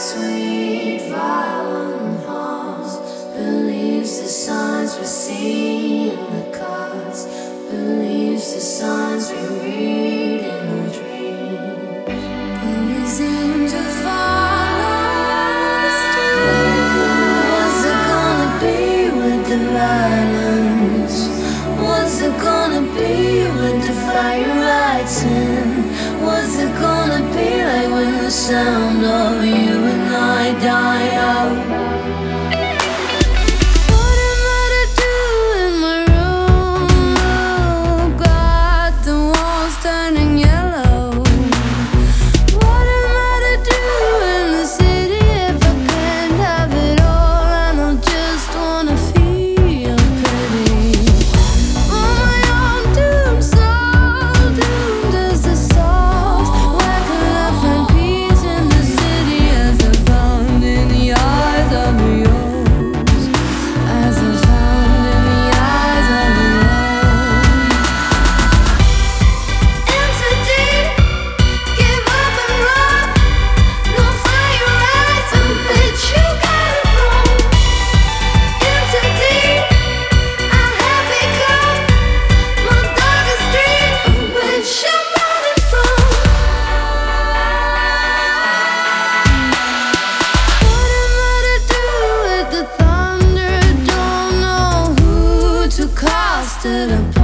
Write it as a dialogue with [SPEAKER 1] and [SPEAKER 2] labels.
[SPEAKER 1] sweet violin halls. Believes the signs we see in the cards. Believes the signs we read in our dreams. We seem to follow the stars. What's it gonna be with the violence? What's it gonna be with the fire lights in? What's it gonna be like when the sound to the